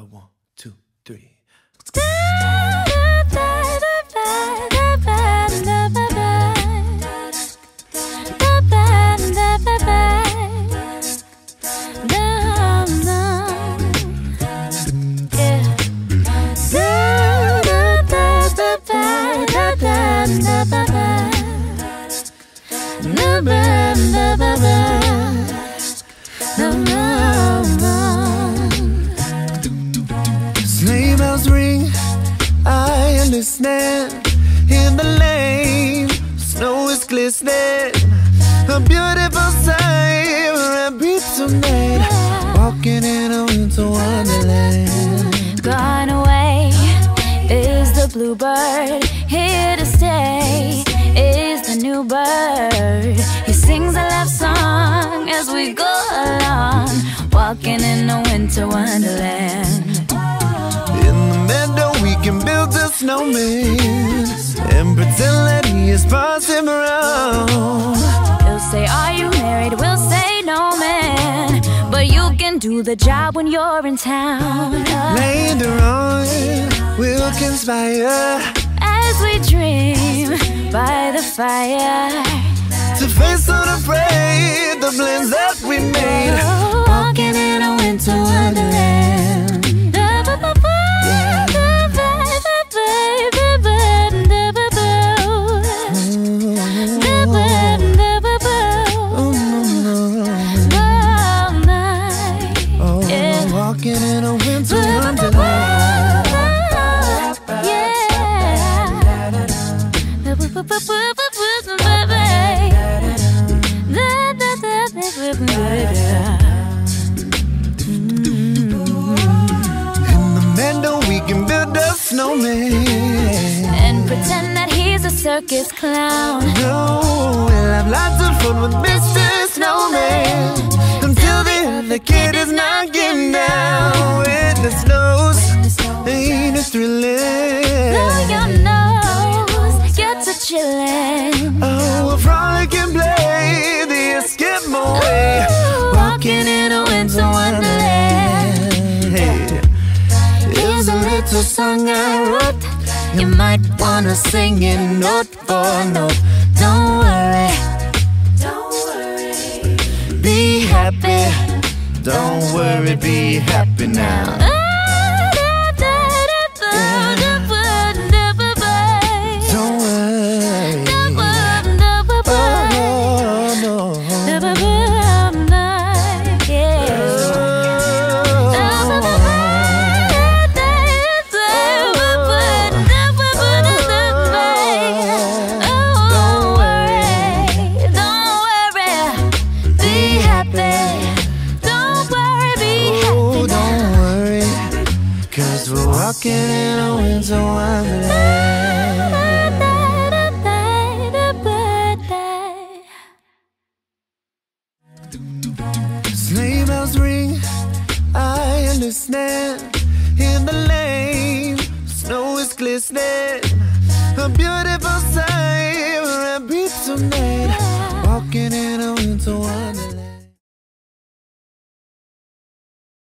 A one, two, three. Listening. In the lane, snow is glistening. A beautiful sight, we're happy tonight. Walking in a winter wonderland. Gone away is the bluebird. Here to stay is the new bird. He sings a love song as we go along, walking in a winter wonderland. Snowman and pretend that he is Parson Brown. He'll say, Are you married? We'll say, No, man. But you can do the job when you're in town. Later on, we'll conspire As we dream by the fire. to face unafraid the plans that we made. Walking in a winter wonderland. Walking in a winter wonderland. In the meadow, we can build a snowman. And pretend that he's a circus clown. No, we'll have lots of fun with Mr. Snowman until the other kid is knocking chillin'. Oh, we'll frolic and play the Eskimo way. Walking in a winter wonderland. Hey, here's a little song I wrote. You might wanna sing it note for note. Don't worry, Don't worry. be happy. Don't worry, be happy now. Cause we're walking in a winter wonderland. Listening. In the lane, snow is glistening. A beautiful sight, we're happy tonight. Walking in a winter wonderland.